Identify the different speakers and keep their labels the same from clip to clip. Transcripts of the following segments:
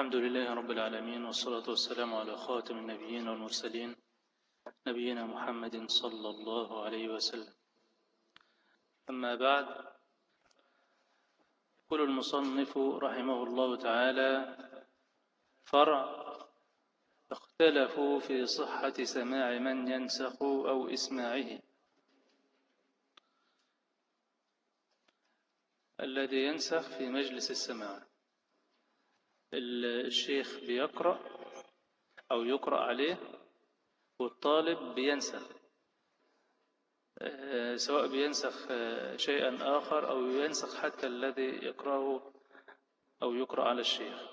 Speaker 1: الحمد لله رب العالمين والصلاة والسلام على خاتم النبيين والمرسلين نبينا محمد صلى الله عليه وسلم. أما بعد يقول المصنف رحمه الله تعالى فرع اختلفوا في صحة سماع من ينسخ أو إسماعه. الذي ينسخ في مجلس السماع. الشيخ بيقرأ أو يقرأ عليه والطالب بينسخ. سواء بينسخ شيئا آخر أو ينسخ حتى الذي يقرأه أو يقرأ على الشيخ.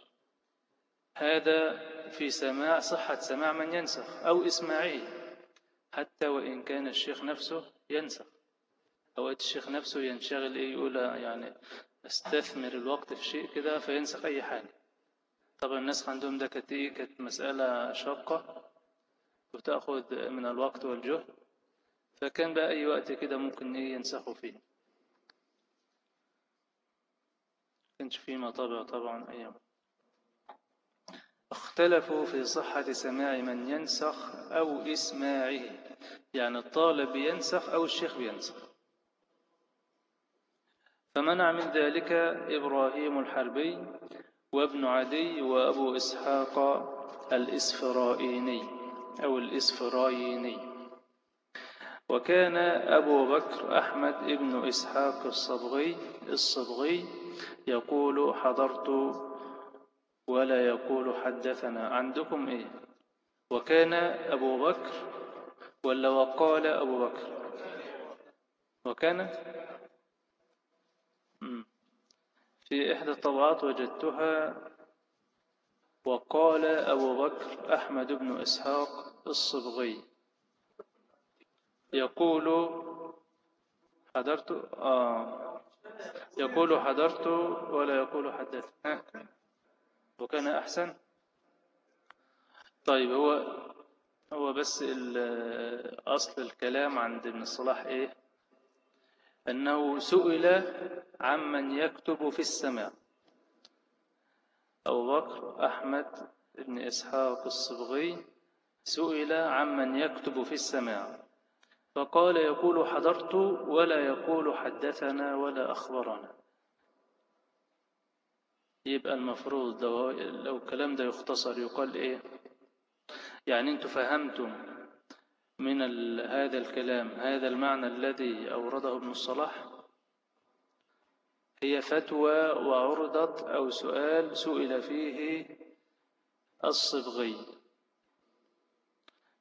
Speaker 1: هذا في سماع صحة سماع من ينسخ أو إسماعه حتى وإن كان الشيخ نفسه ينسخ. أوقات الشيخ نفسه ينشغل إيه يقول يعني أستثمر الوقت في شيء كده فينسخ أي حاجة. طبعا الناس عندهم ده كانت إيه؟ كانت مسألة شاقة. وتأخذ من الوقت والجهد. فكان بقى أي وقت كده ممكن إيه؟ ينسخوا فيه. كانش فيه مطابع طبعا أيام اختلفوا في صحة سماع من ينسخ أو إسماعه. يعني الطالب ينسخ أو الشيخ بينسخ. فمنع من ذلك إبراهيم الحربي. وابن عدي وأبو إسحاق الإسفرائيني أو الإسفرايني. وكان أبو بكر أحمد ابن إسحاق الصبغي الصبغي يقول حضرت ولا يقول حدثنا عندكم إيه. وكان أبو بكر ولا وقال أبو بكر. وكان في إحدى الطبعات وجدتها وقال أبو بكر أحمد بن إسحاق الصبغي. يقول حضرت آه يقول حضرت ولا يقول حدث. وكان أحسن. طيب هو هو بس أصل الكلام عند ابن الصلاح إيه؟ أنه سئل عمن يكتب في السماء. أبو بكر أحمد بن إسحاق الصبغي سئل عمن يكتب في السماء. فقال يقول حضرت ولا يقول حدثنا ولا أخبرنا. يبقى المفروض لو, الكلام ده يختصر يقال إيه؟ يعني أنتم فهمتم من هذا الكلام هذا المعنى الذي أورده ابن الصلاح. هي فتوى وعرضت أو سؤال سئل فيه الصبغي.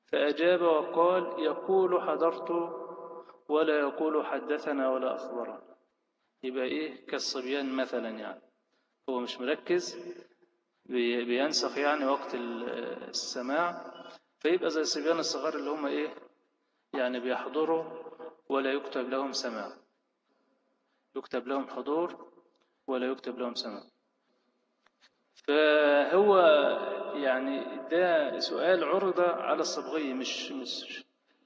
Speaker 1: فأجاب وقال يقول حضرت ولا يقول حدثنا ولا أخبرنا. يبقى إيه؟ كالصبيان مثلا يعني. هو مش مركز بينسخ يعني وقت السماع. فيبقى زي الصبيان الصغار اللي هم إيه؟ يعني بيحضروا ولا يكتب لهم سماع. يكتب لهم حضور ولا يكتب لهم سماع. فهو يعني ده سؤال عرض على الصبغي مش مش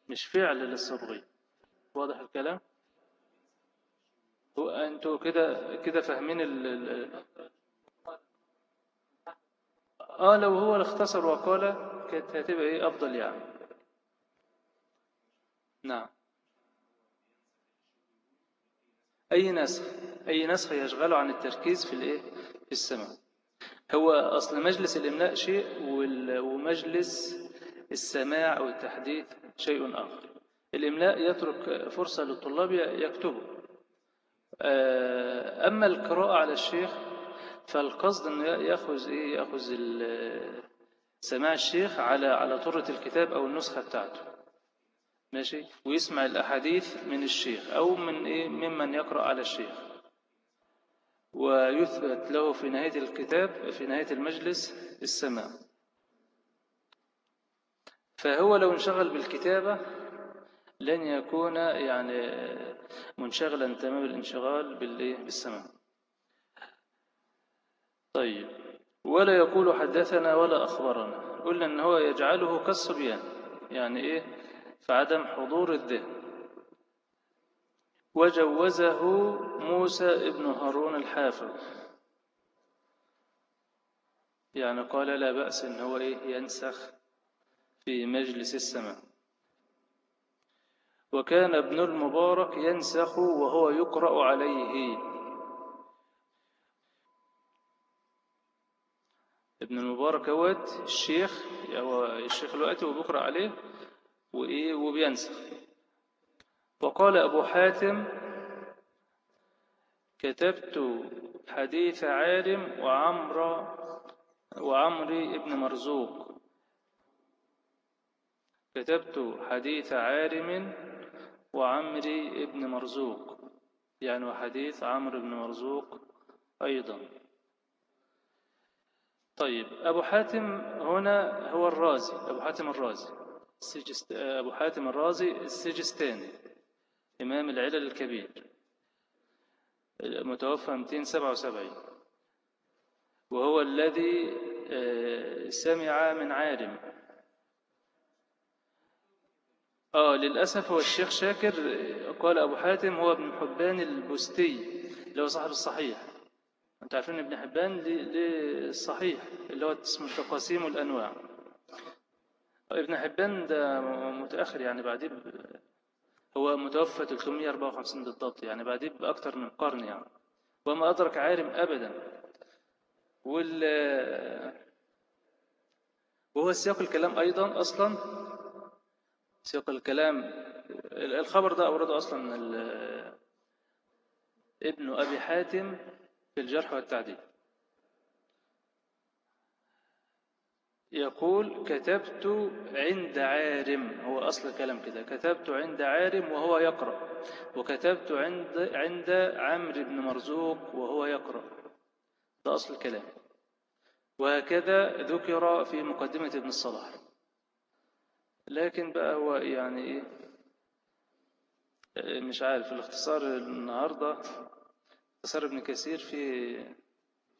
Speaker 1: مش فعل للصبغي واضح الكلام؟ هو أنتوا كده كده فاهمين ال آه لو هو اختصر وقال كانت هتبقى إيه؟ أفضل يعني. نعم. أي نسخ؟ أي نسخ يشغله عن التركيز في الإيه؟ في السماع. هو أصل مجلس الإملاء شيء ومجلس السماع أو التحديث شيء آخر. الإملاء يترك فرصة للطلاب يكتبوا. أما القراءة على الشيخ فالقصد أنه يأخذ إيه؟ يأخذ سماع الشيخ على على طرة الكتاب أو النسخة بتاعته. ماشي؟ ويسمع الأحاديث من الشيخ أو من إيه؟ ممن يقرأ على الشيخ. ويثبت له في نهاية الكتاب في نهاية المجلس السماع. فهو لو انشغل بالكتابة لن يكون يعني منشغلا تمام الانشغال بالسماع. طيب. ولا يقول حدثنا ولا أخبرنا. قلنا أن هو يجعله كالصبيان. يعني إيه؟ فعدم حضور الذهن. وجوزه موسى ابن هارون الحافظ. يعني قال لا بأس إن هو إيه؟ ينسخ في مجلس السماء. وكان ابن المبارك ينسخ وهو يقرأ عليه. ابن المبارك هوت الشيخ هو الشيخ الوقت وبيقرأ عليه وإيه وبينسخ. وقال أبو حاتم كتبت حديث عالم وعمر وعمري ابن مرزوق. كتبت حديث عالم وعمري ابن مرزوق. يعني وحديث عمرو بن مرزوق أيضا. طيب أبو حاتم هنا هو الرازي أبو حاتم الرازي. أبو حاتم الرازي السجستاني إمام العلل الكبير. متوفى 277 وهو الذي آه، سمع من عالم. آه للأسف هو الشيخ شاكر قال أبو حاتم هو ابن حبان البستي اللي هو صاحب الصحيح. أنتم عارفين ابن حبان للصحيح اللي هو اسمه التقاسيم والأنواع ابن حبان ده متأخر يعني بعديه هو متوفى 354 بالضبط يعني بعديه بأكثر من قرن يعني. وما أدرك عالم أبدا. وال وهو سياق الكلام أيضا أصلا سياق الكلام الخبر ده أورده أصلا ابن أبي حاتم في الجرح والتعديل. يقول كتبت عند عارم. هو أصل الكلام كده. كتبت عند عارم وهو يقرأ. وكتبت عند عند عمرو بن مرزوق وهو يقرأ. ده أصل الكلام. وهكذا ذكر في مقدمة ابن الصلاح. لكن بقى هو يعني إيه؟ مش عارف الاختصار النهاردة اختصار ابن كثير في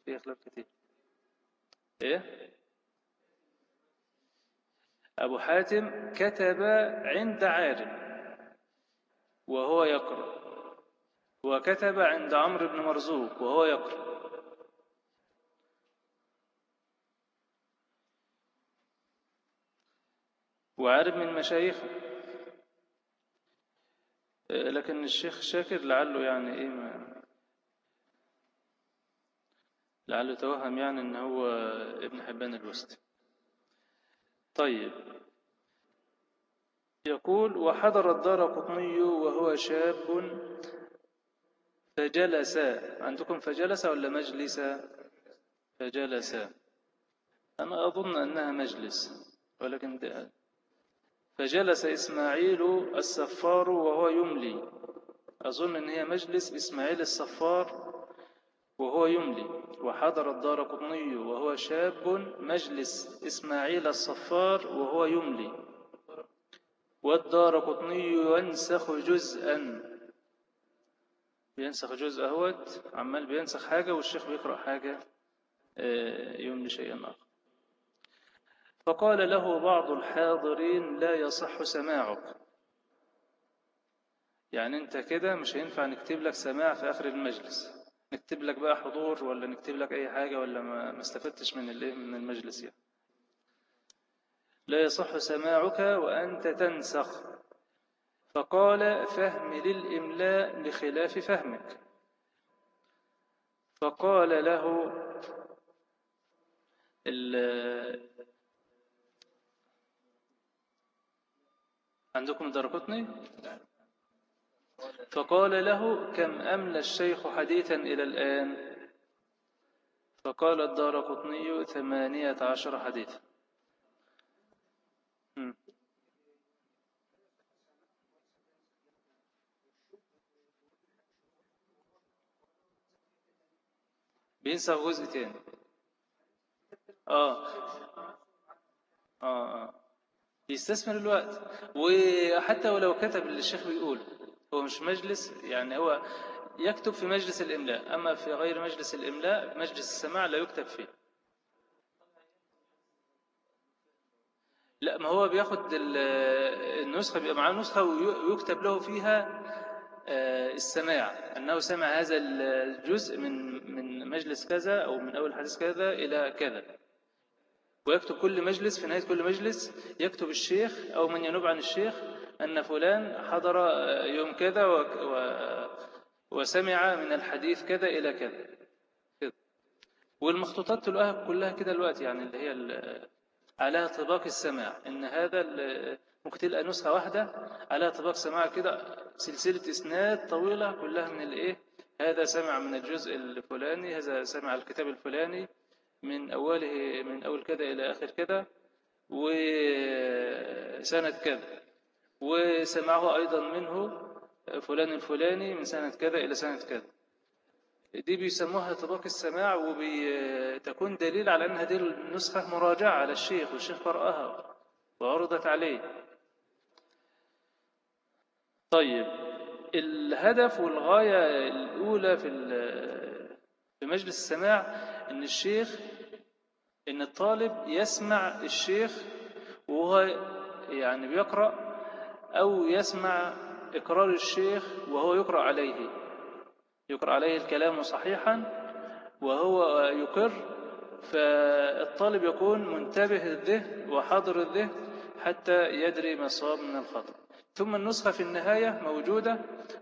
Speaker 1: في خلاف كثير. إيه؟ أبو حاتم كتب عند عارم وهو يقرأ وكتب عند عمرو بن مرزوق وهو يقرأ. وعارف من مشايخه. لكن الشيخ شاكر لعله يعني إيه ما لعله توهم يعني إن هو ابن حبان الوسطي. طيب. يقول وحضر الدار قطني وهو شاب فجلس. عندكم فجلس ولا مجلس؟ فجلس. أنا أظن أنها مجلس ولكن فجلس إسماعيل السفار وهو يملي. أظن أن هي مجلس إسماعيل السفار وهو يملي. وحضر الدار قطني وهو شاب مجلس إسماعيل الصفار وهو يملي. والدار قطني ينسخ جزءا. بينسخ جزء أهوت. عمال بينسخ حاجة والشيخ بيقرأ حاجة آه، يملي شيئا آخر. فقال له بعض الحاضرين لا يصح سماعك. يعني أنت كده مش هينفع نكتب لك سماع في آخر المجلس. نكتب لك بقى حضور ولا نكتب لك أي حاجة ولا ما استفدتش من من المجلس يعني. لا يصح سماعك وأنت تنسخ. فقال فهم للإملاء بخلاف فهمك. فقال له عندكم درقطني فقال له كم أملى الشيخ حديثا إلى الآن؟ فقال الدار قطني ثمانية عشر حديثا. بينسى جزء تاني. آه. آه آه. يستثمر الوقت. وحتى ولو كتب اللي الشيخ بيقول هو مش مجلس يعني هو يكتب في مجلس الإملاء أما في غير مجلس الإملاء مجلس السماع لا يكتب فيه. لا ما هو بياخد النسخة بيبقى معاه نسخة ويكتب له فيها آه، السماع. أنه سمع هذا الجزء من من مجلس كذا أو من أول حديث كذا إلى كذا. ويكتب كل مجلس في نهاية كل مجلس يكتب الشيخ أو من ينوب عن الشيخ أن فلان حضر يوم كذا و... و... وسمع من الحديث كذا إلى كذا. كده. والمخطوطات تلقاها كلها كده الوقت يعني اللي هي ال... على طباق السماع. إن هذا ال... ممكن تلقى نسخة واحدة على طباق سماع كده سلسلة إسناد طويلة كلها من الإيه هذا سمع من الجزء الفلاني هذا سمع الكتاب الفلاني من أوله من أول كذا إلى آخر كذا وسنة كذا. وسمعه أيضا منه فلان الفلاني من سنة كذا إلى سنة كذا. دي بيسموها طباق السماع وبتكون دليل على أن هذه النسخة مراجعة على الشيخ والشيخ قرأها وعرضت عليه. طيب الهدف والغاية الأولى في في مجلس السماع إن الشيخ إن الطالب يسمع الشيخ وهو يعني بيقرأ أو يسمع إقرار الشيخ وهو يقرأ عليه. يقرأ عليه الكلام صحيحا وهو يقر فالطالب يكون منتبه الذهن وحاضر الذهن حتى يدري ما صاب من الخطأ. ثم النسخة في النهاية موجودة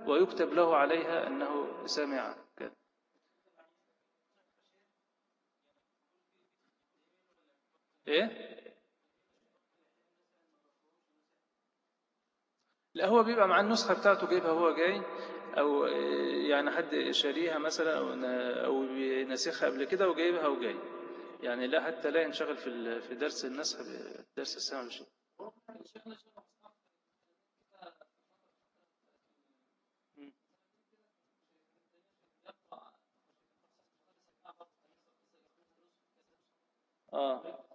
Speaker 1: ويكتب له عليها أنه سمع. إيه؟ لا هو بيبقى مع النسخة بتاعته جايبها هو جاي أو يعني حد شاريها مثلا أو أو ناسخها قبل كده وجايبها وجاي. يعني لا حتى لا ينشغل في في درس النسخ درس السمع بالشيء آه.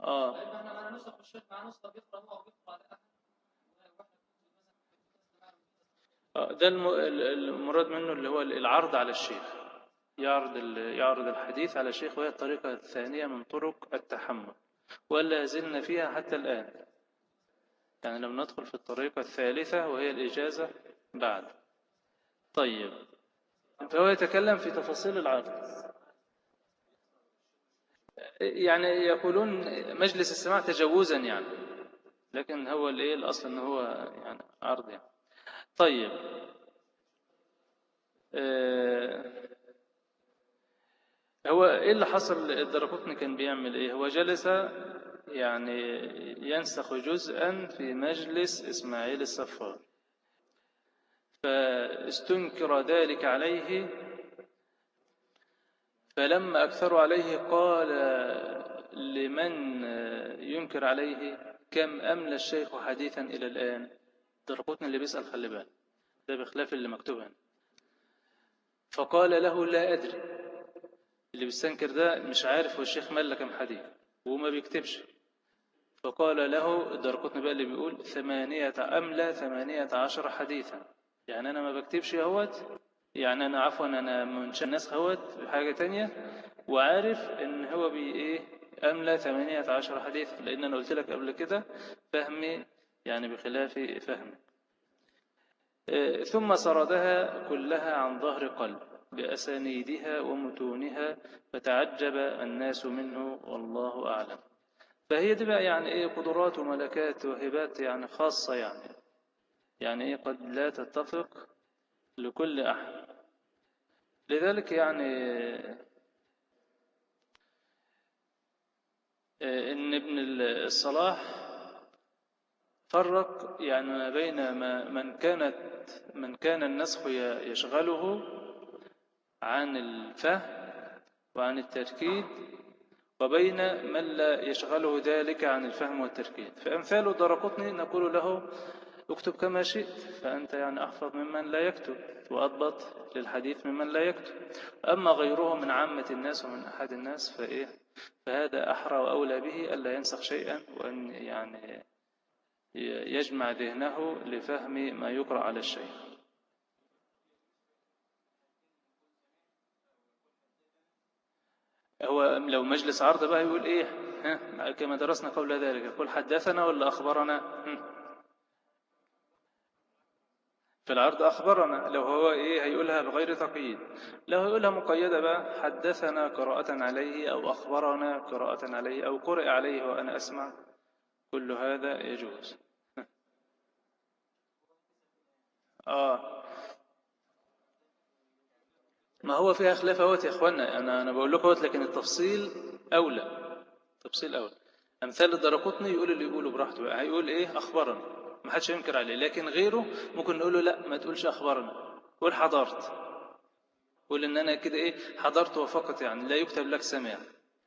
Speaker 1: آه إحنا مع نسخ الشيخ مع نسخه بيقرا هو بيقرا ده المراد منه اللي هو العرض على الشيخ. يعرض يعرض الحديث على الشيخ وهي الطريقة الثانية من طرق التحمل. ولا زلنا فيها حتى الآن. يعني لم ندخل في الطريقة الثالثة وهي الإجازة بعد. طيب. فهو يتكلم في تفاصيل العرض. يعني يقولون مجلس السماع تجوزا يعني. لكن هو الإيه؟ الأصل إن هو يعني عرض يعني. طيب. آه هو إيه اللي حصل؟ الدرقطني كان بيعمل إيه؟ هو جلس يعني ينسخ جزءا في مجلس إسماعيل الصفار. فاستنكر ذلك عليه. فلما أكثروا عليه قال لمن ينكر عليه كم أملى الشيخ حديثا إلى الآن؟ درقوتنا اللي بيسأل خلي بالك. ده بخلاف اللي مكتوب هنا. فقال له لا أدري. اللي بيستنكر ده مش عارف هو الشيخ مال كم حديث وما بيكتبش. فقال له الدرقوتني بقى اللي بيقول ثمانية أملى ثمانية عشر حديثا. يعني أنا ما بكتبش اهوت يعني أنا عفوا أنا منشأ الناس هوت حاجة تانية وعارف إن هو بي إيه أملى ثمانية عشر حديث لأن أنا قلت لك قبل كده فهمي يعني بخلاف فهمي آه، ثم سردها كلها عن ظهر قلب بأسانيدها ومتونها فتعجب الناس منه والله أعلم. فهي دي بقى يعني إيه قدرات وملكات وهبات يعني خاصة يعني. يعني إيه قد لا تتفق لكل أحد. لذلك يعني آه، إن ابن الصلاح فرق يعني ما بين ما من كانت من كان النسخ يشغله عن الفهم وعن التركيب وبين من لا يشغله ذلك عن الفهم والتركيب فأمثال درقطني نقول له اكتب كما شئت فأنت يعني أحفظ ممن لا يكتب وأضبط للحديث ممن لا يكتب. أما غيره من عامة الناس ومن أحد الناس فإيه؟ فهذا أحرى وأولى به ألا ينسخ شيئا وأن يعني يجمع ذهنه لفهم ما يقرأ على الشيء هو لو مجلس عرض بقى يقول إيه؟ ها؟ كما درسنا قبل ذلك يقول حدثنا ولا أخبرنا؟ في العرض أخبرنا لو هو إيه هيقولها بغير تقييد. لو هيقولها مقيدة بقى حدثنا قراءة عليه أو أخبرنا قراءة عليه أو قرئ عليه وأنا أسمع. كل هذا يجوز. آه. ما هو فيها خلاف أهوت يا اخوانا أنا أنا بقول لكم لكن التفصيل أولى. تفصيل أولى. أمثال الدرقطني يقول اللي يقوله براحته هيقول إيه؟ أخبرنا. ما حدش ينكر عليه. لكن غيره ممكن نقول له لا ما تقولش أخبرنا. قول حضرت. قول إن أنا كده إيه؟ حضرت وفقط يعني. لا يكتب لك سمع.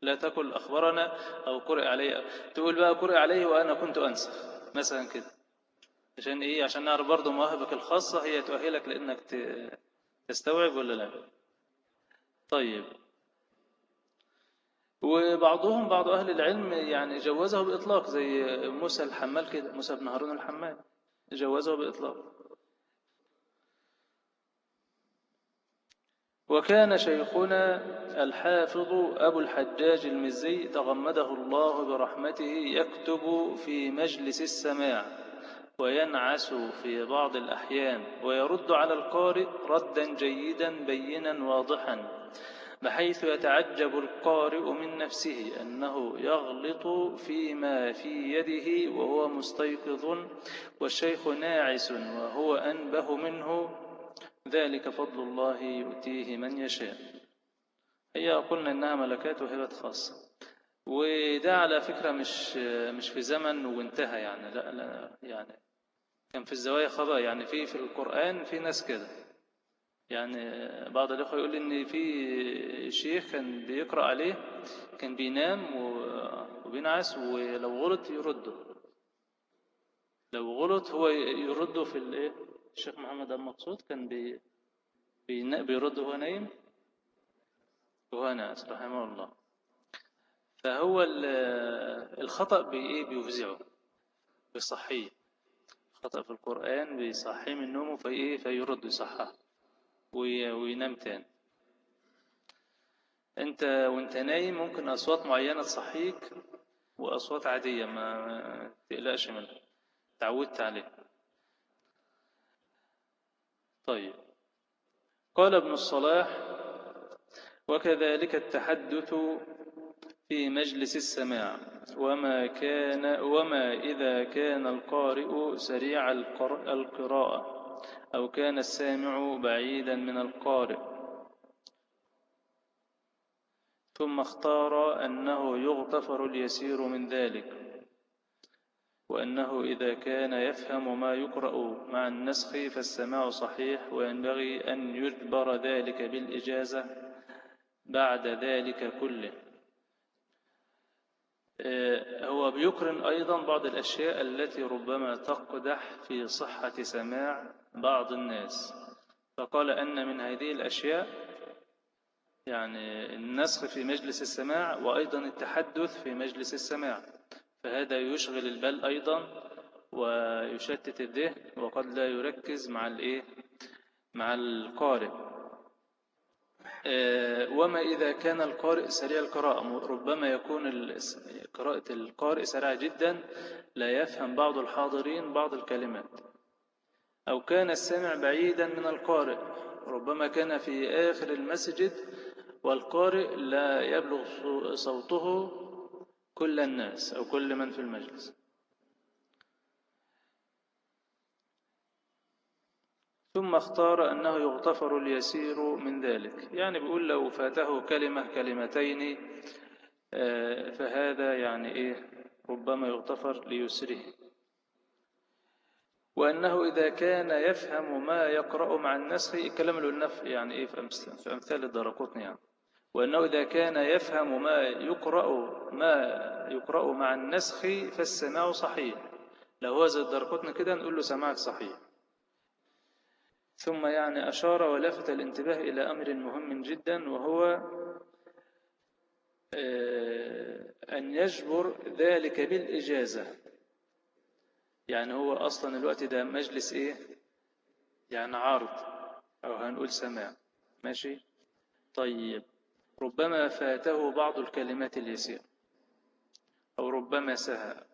Speaker 1: لا تقل أخبرنا أو قرئ عليه تقول بقى قرئ عليه وأنا كنت أنسخ. مثلا كده. عشان إيه؟ عشان نعرف برضه مواهبك الخاصة هي تؤهلك لإنك تستوعب ولا لا؟ طيب. وبعضهم بعض أهل العلم يعني جوزه بإطلاق زي موسى الحمال كده موسى بن هارون الحمال جوزه بإطلاق. وكان شيخنا الحافظ أبو الحجاج المزي تغمده الله برحمته يكتب في مجلس السماع. وينعس في بعض الأحيان ويرد على القارئ ردا جيدا بينا واضحا بحيث يتعجب القارئ من نفسه أنه يغلط فيما في يده وهو مستيقظ والشيخ ناعس وهو أنبه منه. ذلك فضل الله يؤتيه من يشاء. هي قلنا إنها ملكات وهبة خاصة. وده على فكرة مش مش في زمن وانتهى يعني لا لا يعني كان في الزوايا خطأ يعني في في القرآن في ناس كده. يعني بعض الأخوة يقول إن في شيخ كان بيقرأ عليه كان بينام وبينعس ولو غلط يرده. لو غلط هو يرده في الإيه؟ الشيخ محمد المقصود كان بي بيرد وهو نايم. وهو ناس رحمه الله. فهو الخطأ بإيه؟ بيفزعه. بيصحيه خطأ في القرآن بيصحيه من نومه فإيه فيرد يصحاه وينام تاني. أنت وأنت نايم ممكن أصوات معينة تصحيك وأصوات عادية ما تقلقش منها. تعودت عليها. طيب. قال ابن الصلاح وكذلك التحدث في مجلس السماع. وما كان وما إذا كان القارئ سريع القراءة أو كان السامع بعيدا من القارئ. ثم اختار أنه يغتفر اليسير من ذلك وأنه إذا كان يفهم ما يقرأ مع النسخ فالسماع صحيح وينبغي أن يجبر ذلك بالإجازة بعد ذلك كله. هو بيقرن أيضا بعض الأشياء التي ربما تقدح في صحة سماع بعض الناس. فقال أن من هذه الأشياء يعني النسخ في مجلس السماع وأيضا التحدث في مجلس السماع. فهذا يشغل البال أيضا ويشتت الذهن وقد لا يركز مع الإيه؟ مع القارئ. آه، وما إذا كان القارئ سريع القراءة. ربما يكون قراءة القارئ سريعة جدا لا يفهم بعض الحاضرين بعض الكلمات. أو كان السامع بعيدا من القارئ ربما كان في آخر المسجد والقارئ لا يبلغ صوته كل الناس أو كل من في المجلس. ثم اختار أنه يغتفر اليسير من ذلك. يعني بيقول لو فاته كلمة كلمتين آه، فهذا يعني إيه؟ ربما يغتفر ليسره. وأنه إذا كان يفهم ما يقرأ مع النسخ الكلام قلنا يعني إيه؟ في أمثال الدرقوتني يعني. وأنه إذا كان يفهم ما يقرأ ما يقرأ مع النسخ فالسماع صحيح. لو هو زي الدرقوتني كده نقول له سماعك صحيح. ثم يعني أشار ولفت الانتباه إلى أمر مهم جدا وهو آه، أن يجبر ذلك بالإجازة. يعني هو أصلا الوقت ده مجلس إيه؟ يعني عرض أو هنقول سماع. ماشي؟ طيب. ربما فاته بعض الكلمات اليسيرة أو ربما سهى.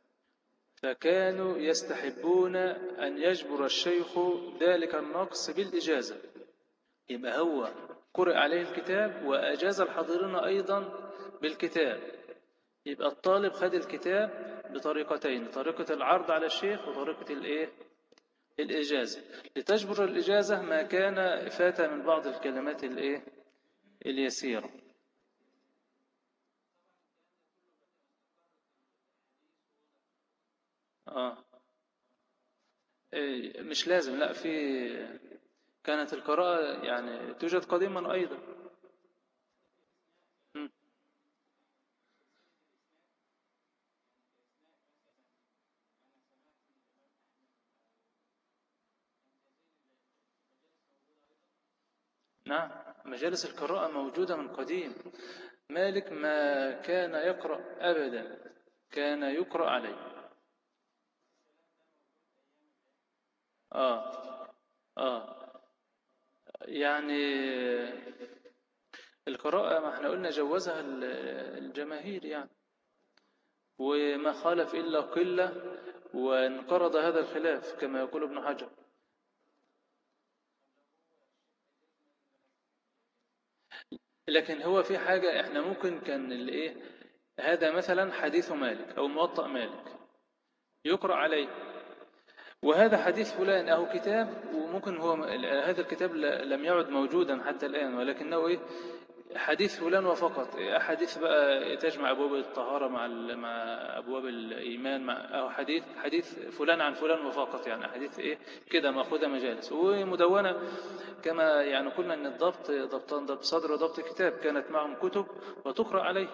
Speaker 1: فكانوا يستحبون أن يجبر الشيخ ذلك النقص بالإجازة يبقى هو قرئ عليه الكتاب وأجاز الحاضرين أيضا بالكتاب يبقى الطالب خد الكتاب بطريقتين طريقة العرض على الشيخ وطريقة الإيه؟ الإجازة لتجبر الإجازة ما كان فات من بعض الكلمات الإيه؟ اليسيرة آه. إيه مش لازم لا في كانت القراءة يعني توجد قديما أيضا. نعم مجالس القراءة موجودة من قديم. مالك ما كان يقرأ أبدا كان يقرأ عليه. آه آه. يعني القراءة ما إحنا قلنا جوزها الجماهير يعني. وما خالف إلا قلة وانقرض هذا الخلاف كما يقول ابن حجر. لكن هو في حاجة إحنا ممكن كان الايه هذا مثلا حديث مالك أو موطأ مالك يقرأ عليه. وهذا حديث فلان أهو كتاب وممكن هو هذا الكتاب لم يعد موجودا حتى الآن ولكنه إيه؟ حديث فلان وفقط. أحاديث بقى تجمع أبواب الطهارة مع مع أبواب الإيمان مع أو حديث حديث فلان عن فلان وفقط يعني حديث إيه؟ كده مأخوذة مجالس. ومدونة كما يعني قلنا أن الضبط ضبطان ضبط صدر وضبط كتاب كانت معهم كتب وتقرأ عليه.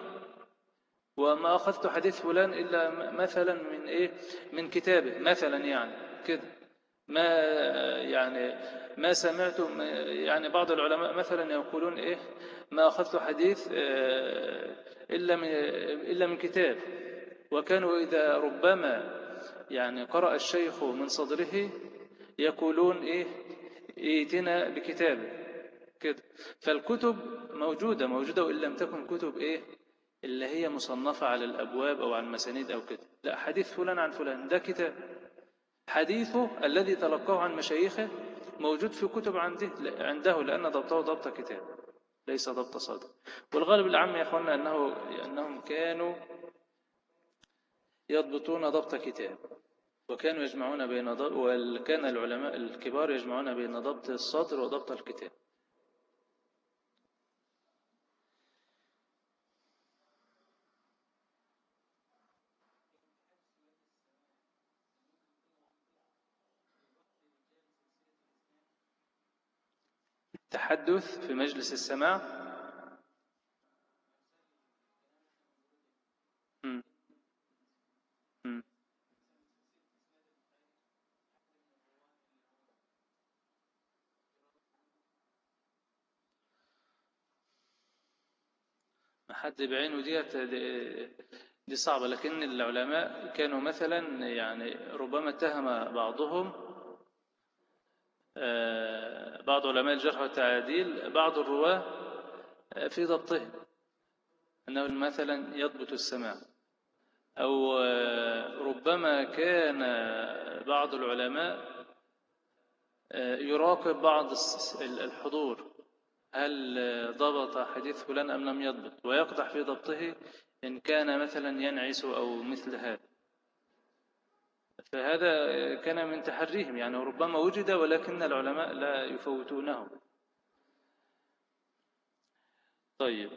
Speaker 1: وما أخذت حديث فلان إلا مثلا من إيه؟ من كتابه مثلا يعني. كده. ما يعني ما سمعت يعني بعض العلماء مثلا يقولون إيه ما أخذت حديث آه، إلا من إلا من كتاب. وكانوا إذا ربما يعني قرأ الشيخ من صدره يقولون إيه ائتنا بكتابه كده. فالكتب موجودة موجودة وإن لم تكن كتب إيه اللي هي مصنفة على الأبواب أو على المسانيد أو كده. لا حديث فلان عن فلان ده كتاب. حديثه الذي تلقاه عن مشايخه موجود في كتب عنده عنده لأن ضبطه ضبط كتاب ليس ضبط صدر. والغالب العام يا أخوانا أنه أنهم كانوا يضبطون ضبط كتاب وكانوا يجمعون بين وكان العلماء الكبار يجمعون بين ضبط الصدر وضبط الكتاب. التحدث في مجلس السماع حد بعينه ديت دي صعبة لكن العلماء كانوا مثلا يعني ربما اتهم بعضهم بعض علماء الجرح والتعديل بعض الرواة آه، في ضبطهم. أنه مثلا يضبط السماع. أو آه، ربما كان بعض العلماء يراقب بعض الحضور. هل ضبط حديث فلان أم لم يضبط؟ ويقدح في ضبطه إن كان مثلا ينعس أو مثل هذا. فهذا كان من تحريهم يعني ربما وجد ولكن العلماء لا يفوتونه طيب.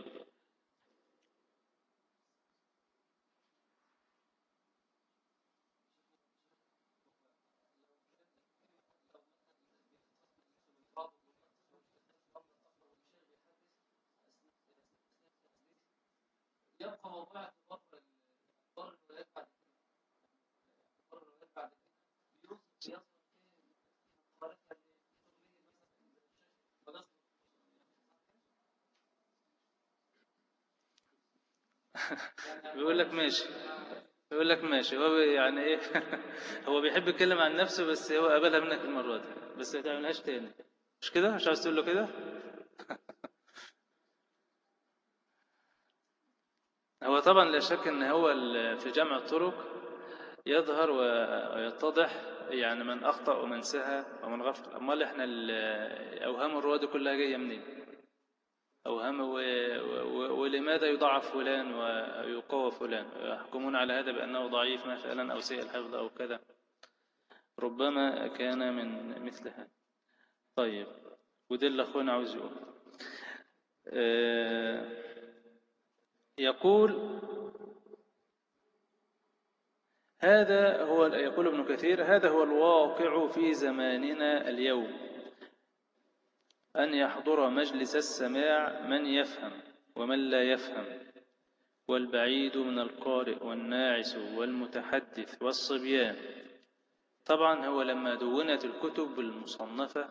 Speaker 1: يبقى موضوع بيقول لك ماشي. بيقول لك ماشي. هو يعني إيه؟ هو بيحب يتكلم عن نفسه بس هو قبلها منك المرة دي. بس ما تعملهاش تاني. مش كده؟ مش عاوز تقول له كده؟ هو طبعا لا شك إن هو في جمع الطرق يظهر ويتضح يعني من أخطأ ومن سهى ومن غفل أمال إحنا أوهام الرواة دي كلها جاية منين؟ أوهام. ولماذا يضعف فلان ويقوى فلان؟ يحكمون على هذا بأنه ضعيف مثلا أو سيء الحفظ أو كذا. ربما كان من مثل هذا طيب وده اللي أخونا عاوز يقول. آه، يقول هذا هو يقول ابن كثير هذا هو الواقع في زماننا اليوم. أن يحضر مجلس السماع من يفهم ومن لا يفهم والبعيد من القارئ والناعس والمتحدث والصبيان. طبعا هو لما دونت الكتب المصنفة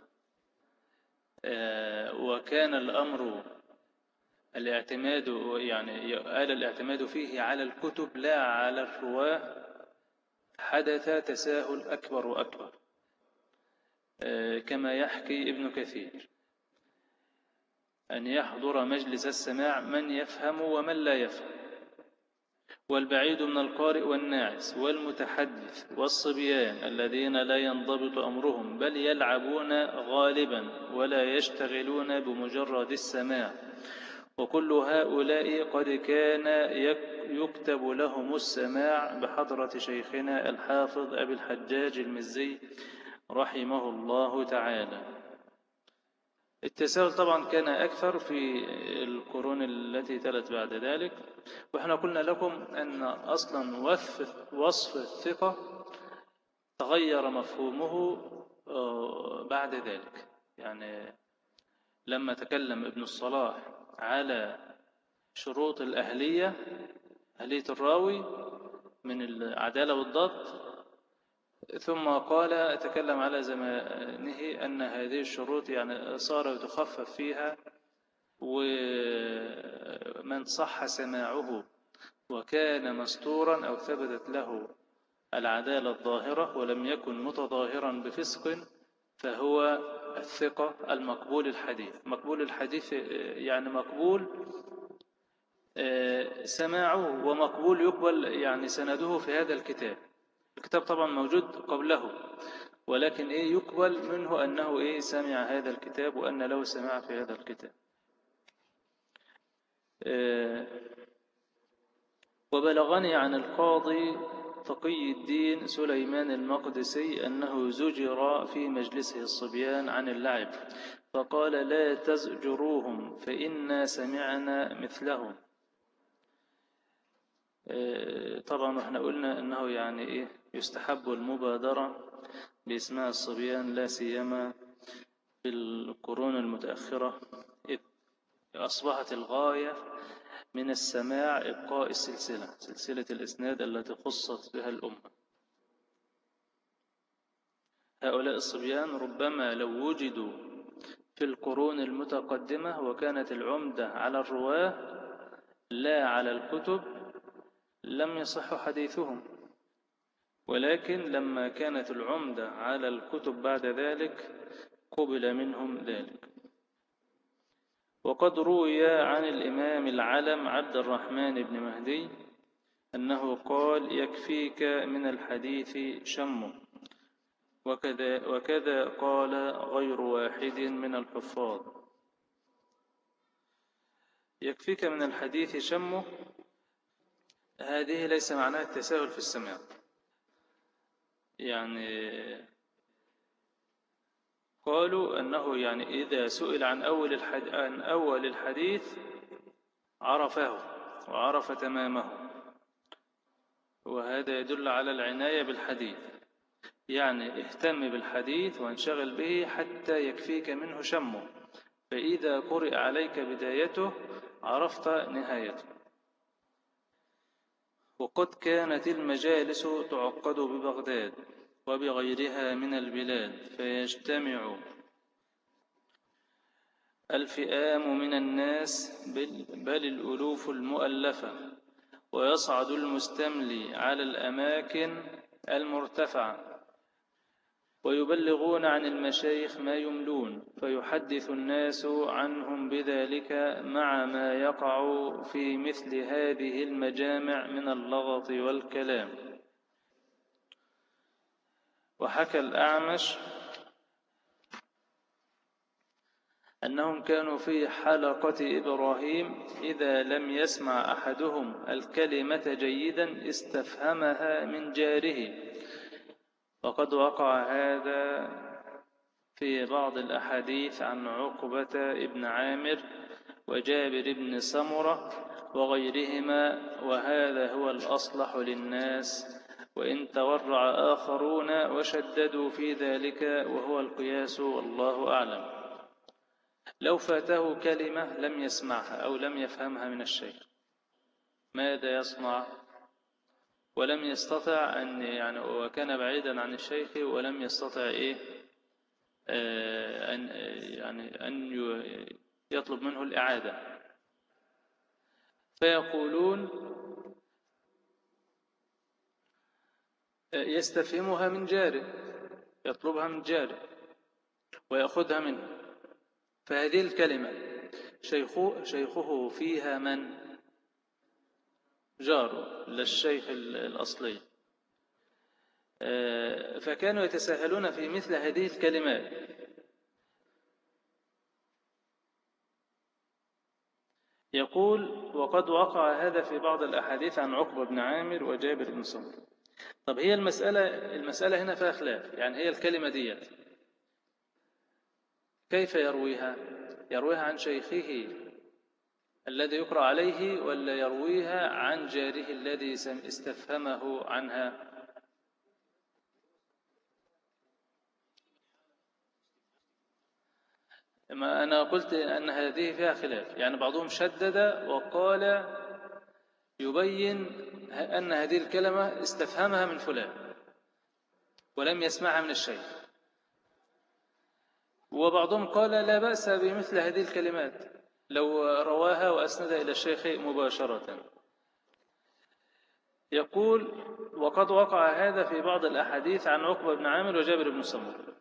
Speaker 1: آه، وكان الأمر الاعتماد يعني آل الاعتماد فيه على الكتب لا على الرواة حدث تساهل أكبر وأكبر آه، كما يحكي ابن كثير. أن يحضر مجلس السماع من يفهم ومن لا يفهم. والبعيد من القارئ والناعس والمتحدث والصبيان الذين لا ينضبط أمرهم بل يلعبون غالبا ولا يشتغلون بمجرد السماع. وكل هؤلاء قد كان يكتب لهم السماع بحضرة شيخنا الحافظ أبي الحجاج المزي رحمه الله تعالى. التساهل طبعا كان أكثر في القرون التي تلت بعد ذلك وإحنا قلنا لكم أن أصلا وصف الثقة تغير مفهومه آه، بعد ذلك. يعني لما تكلم ابن الصلاح على شروط الأهلية أهلية الراوي من العدالة والضبط ثم قال تكلم على زمانه أن هذه الشروط يعني صار يتخفف فيها ومن صح سماعه وكان مستورا أو ثبتت له العدالة الظاهرة ولم يكن متظاهرا بفسق فهو الثقة المقبول الحديث. مقبول الحديث يعني مقبول آه، سماعه ومقبول يقبل يعني سنده في هذا الكتاب. الكتاب طبعا موجود قبله ولكن إيه يقبل منه أنه إيه سمع هذا الكتاب وأن له سماع في هذا الكتاب. آه، وبلغني عن القاضي تقي الدين سليمان المقدسي أنه زجر في مجلسه الصبيان عن اللعب فقال لا تزجروهم فإنا سمعنا مثلهم. طبعا إحنا قلنا إنه يعني إيه يستحب المبادرة بإسماع الصبيان لا سيما في القرون المتأخرة. إذ أصبحت الغاية من السماع إبقاء السلسلة سلسلة الإسناد التي خصت بها الأمة. هؤلاء الصبيان ربما لو وجدوا في القرون المتقدمة وكانت العمدة على الرواة لا على الكتب لم يصح حديثهم. ولكن لما كانت العمدة على الكتب بعد ذلك قبل منهم ذلك. وقد روي عن الإمام العلم عبد الرحمن بن مهدي أنه قال يكفيك من الحديث شم وكذا, وكذا قال غير واحد من الحفاظ. يكفيك من الحديث شمه هذه ليس معناها التساهل في السماع يعني قالوا أنه يعني إذا سئل عن أول الحديث, عن أول الحديث عرفه وعرف تمامه. وهذا يدل على العناية بالحديث. يعني اهتم بالحديث وانشغل به حتى يكفيك منه شمه. فإذا قرئ عليك بدايته عرفت نهايته. وقد كانت المجالس تعقد ببغداد وبغيرها من البلاد فيجتمع الفئام من الناس بل الألوف المؤلفة ويصعد المستملي على الأماكن المرتفعة. ويبلغون عن المشايخ ما يملون فيحدث الناس عنهم بذلك مع ما يقع في مثل هذه المجامع من اللغط والكلام. وحكى الأعمش أنهم كانوا في حلقة إبراهيم إذا لم يسمع أحدهم الكلمة جيدا استفهمها من جاره. وقد وقع هذا في بعض الأحاديث عن عقبة ابن عامر وجابر بن سمرة وغيرهما وهذا هو الأصلح للناس. وإن تورع آخرون وشددوا في ذلك وهو القياس والله أعلم. لو فاته كلمة لم يسمعها أو لم يفهمها من الشيخ ماذا يصنع؟ ولم يستطع أن يعني وكان بعيدا عن الشيخ ولم يستطع إيه؟ آه، أن يعني أن يطلب منه الإعادة. فيقولون يستفهمها من جاره يطلبها من جاره ويأخذها منه. فهذه الكلمة شيخه فيها من؟ جاره للشيخ الأصلي. آه، فكانوا يتساهلون في مثل هذه الكلمات. يقول وقد وقع هذا في بعض الأحاديث عن عقبة بن عامر وجابر بن سمر طب هي المسألة المسألة هنا فيها خلاف يعني هي الكلمة ديت. كيف يرويها؟ يرويها عن شيخه الذي يقرأ عليه ولا يرويها عن جاره الذي استفهمه عنها. ما أنا قلت أن هذه فيها خلاف. يعني بعضهم شدد وقال يبين أن هذه الكلمة استفهمها من فلان ولم يسمعها من الشيخ. وبعضهم قال لا بأس بمثل هذه الكلمات. لو رواها وأسند إلى الشيخ مباشرة. يقول وقد وقع هذا في بعض الأحاديث عن عقبة بن عامر وجابر بن سمر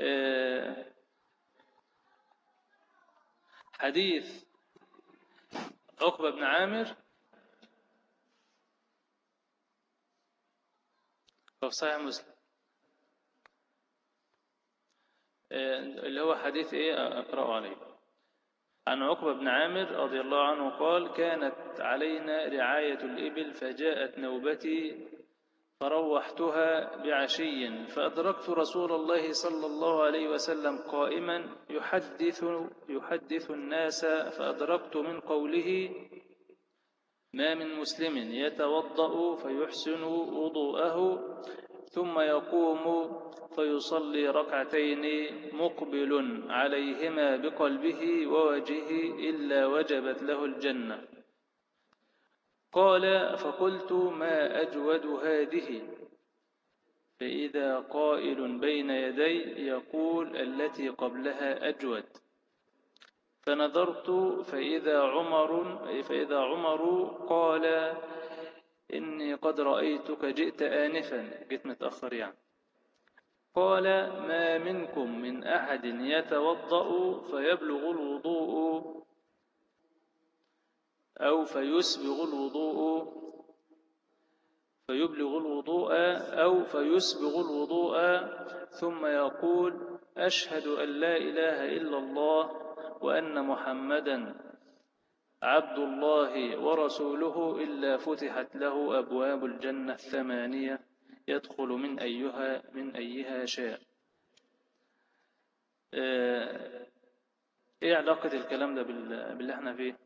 Speaker 1: آه، حديث عقبة بن عامر. في صحيح مسلم آه، اللي هو حديث إيه؟ أقرأه عليه. عن عقبة بن عامر رضي الله عنه قال كانت علينا رعاية الإبل فجاءت نوبتي فروحتها بعشي فأدركت رسول الله صلى الله عليه وسلم قائما يحدث, يحدث الناس فأدركت من قوله ما من مسلم يتوضأ فيحسن وضوءه ثم يقوم فيصلي ركعتين مقبل عليهما بقلبه ووجهه إلا وجبت له الجنة. قال فقلت ما أجود هذه؟ فإذا قائل بين يدي يقول التي قبلها أجود. فنظرت فإذا عمر فإذا عمر قال إني قد رأيتك جئت آنفا جئت متأخر يعني. قال ما منكم من أحد يتوضأ فيبلغ الوضوء أو فيسبغ الوضوء فيبلغ الوضوء أو فيسبغ الوضوء ثم يقول أشهد أن لا إله إلا الله وأن محمدا عبد الله ورسوله إلا فتحت له أبواب الجنة الثمانية يدخل من أيها من أيها شاء. آه، إيه علاقة الكلام ده باللي إحنا فيه؟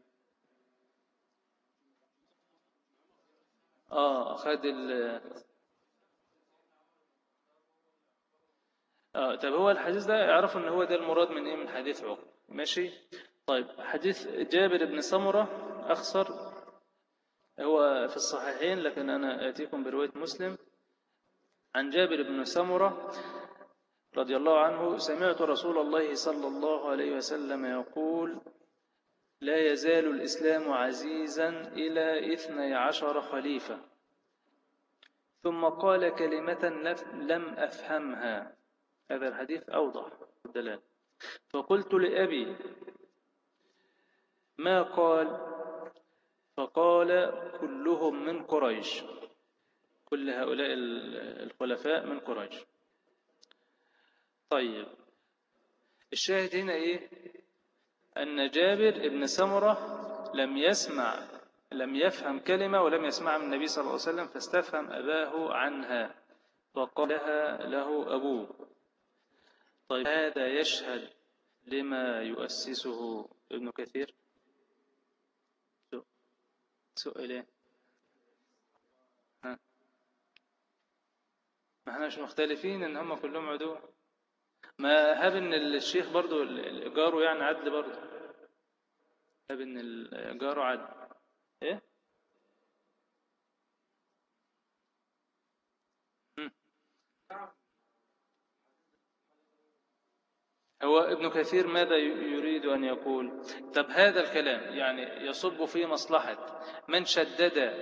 Speaker 1: آه خد ال آه طب هو الحديث ده يعرفوا إن هو ده المراد من إيه؟ من حديث عقب ماشي؟ طيب حديث جابر بن سمرة أخسر هو في الصحيحين لكن أنا آتيكم برواية مسلم. عن جابر بن سمرة رضي الله عنه سمعت رسول الله صلى الله عليه وسلم يقول لا يزال الإسلام عزيزا إلى إثني عشر خليفة. ثم قال كلمة لم أفهمها. هذا الحديث أوضح. الدلال. فقلت لأبي ما قال؟ فقال كلهم من قريش. كل هؤلاء الخلفاء من قريش. طيب الشاهد هنا إيه؟ أن جابر ابن سمرة لم يسمع لم يفهم كلمة ولم يسمع من النبي صلى الله عليه وسلم فاستفهم أباه عنها وقالها له أبوه. طيب هذا يشهد لما يؤسسه ابن كثير؟ سؤالين ها. ما إحنا مش مختلفين إن هم كلهم عدو. ما هاب إن الشيخ برضو جاره يعني عدل برضو. هاب إن جاره عدل. إيه؟ هو ابن كثير ماذا يريد أن يقول؟ طب هذا الكلام يعني يصب في مصلحة من شدد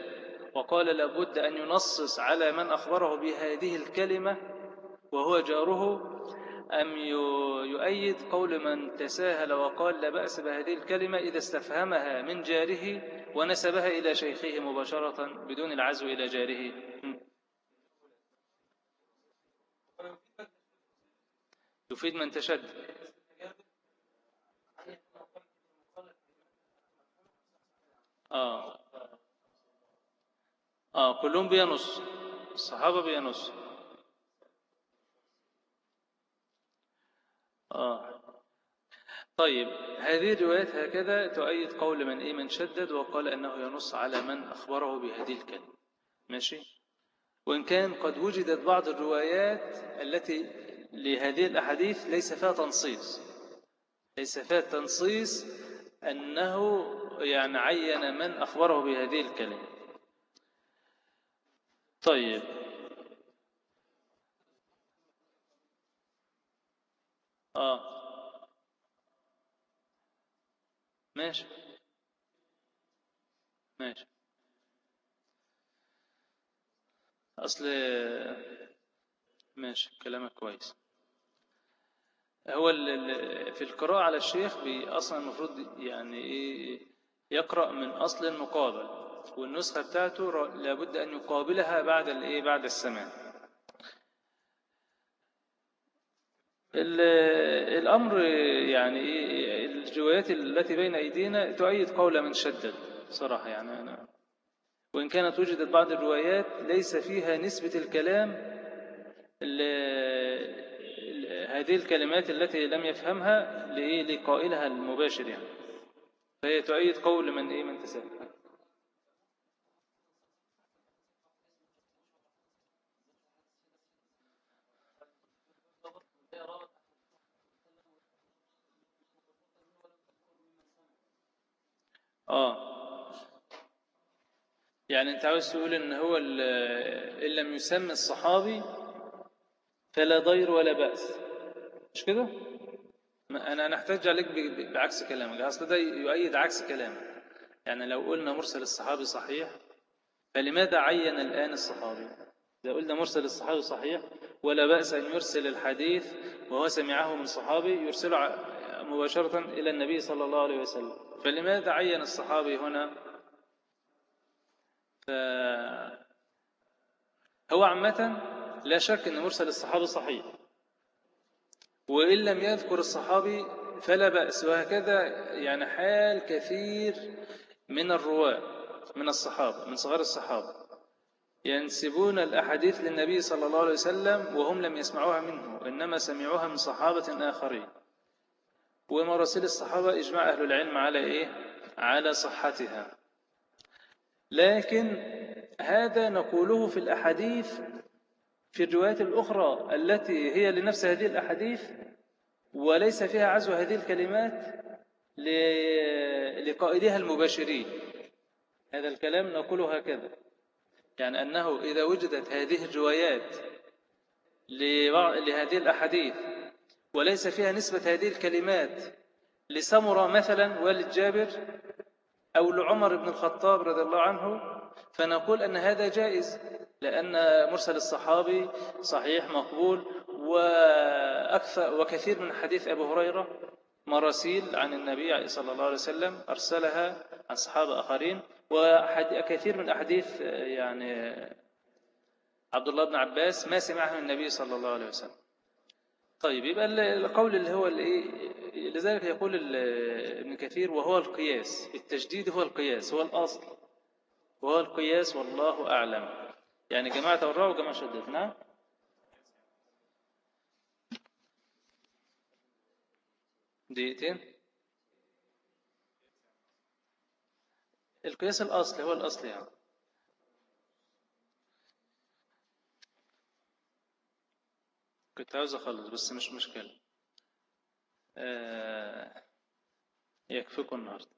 Speaker 1: وقال لابد أن ينصص على من أخبره بهذه الكلمة وهو جاره أم يؤيد قول من تساهل وقال لا بأس بهذه الكلمة إذا استفهمها من جاره ونسبها إلى شيخه مباشرة بدون العزو إلى جاره؟ يفيد من تشدد. آه. آه كلهم بينص. الصحابة بينص. آه. طيب هذه الروايات هكذا تؤيد قول من إيه؟ من شدد وقال أنه ينص على من أخبره بهذه الكلمة. ماشي؟ وإن كان قد وجدت بعض الروايات التي لهذه الأحاديث ليس فيها تنصيص. ليس فيها تنصيص أنه يعني عين من أخبره بهذه الكلمة. طيب. آه. ماشي. ماشي. أصل ماشي كلامك كويس. هو في القراءة على الشيخ أصلا المفروض يعني إيه يقرأ من أصل مقابل والنسخة بتاعته لابد أن يقابلها بعد الإيه بعد السماع. الأمر يعني إيه الروايات التي بين أيدينا تؤيد قول من شدد صراحة يعني أنا. وإن كانت وجدت بعض الروايات ليس فيها نسبة الكلام هذه الكلمات التي لم يفهمها لقائلها المباشر يعني. فهي تؤيد قول من إيه؟ من تساهل. آه. يعني أنت عاوز تقول إن هو إن لم يسمى الصحابي فلا ضير ولا بأس. مش كده؟ أنا نحتاج عليك بعكس كلامك. أصل ده يؤيد عكس كلامك. يعني لو قلنا مرسل الصحابي صحيح فلماذا عين الآن الصحابي؟ إذا قلنا مرسل الصحابي صحيح ولا بأس أن يرسل الحديث وهو سمعه من صحابي يرسله مباشرة إلى النبي صلى الله عليه وسلم. فلماذا عين الصحابي هنا؟ ف... هو عامة لا شك أن مرسل الصحابي صحيح. وإن لم يذكر الصحابي فلا بأس وهكذا يعني حال كثير من الرواة من الصحابة من صغار الصحابة ينسبون الأحاديث للنبي صلى الله عليه وسلم وهم لم يسمعوها منه إنما سمعوها من صحابة آخرين. ومراسيل الصحابة إجماع أهل العلم على إيه؟ على صحتها. لكن هذا نقوله في الأحاديث في الروايات الأخرى التي هي لنفس هذه الأحاديث وليس فيها عزو هذه الكلمات لقائدها المباشرين. هذا الكلام نقوله هكذا. يعني أنه إذا وجدت هذه الروايات لهذه الأحاديث وليس فيها نسبة هذه الكلمات لسمرة مثلا والد جابر أو لعمر بن الخطاب رضي الله عنه فنقول أن هذا جائز لأن مرسل الصحابي صحيح مقبول وأكثر وكثير من حديث أبو هريرة مراسيل عن النبي صلى الله عليه وسلم أرسلها عن صحابة آخرين وكثير من أحاديث يعني عبد الله بن عباس ما سمعها من النبي صلى الله عليه وسلم. طيب يبقى القول اللي هو الايه لذلك يقول ابن كثير وهو القياس التجديد هو القياس هو الأصل. وهو القياس والله أعلم يعني جماعة الراء وجماعة شدت نعم دقيقتين القياس الأصلي هو الأصلي يعني كنت عاوز أخلص بس مش مشكلة آه يكفيكم النهاردة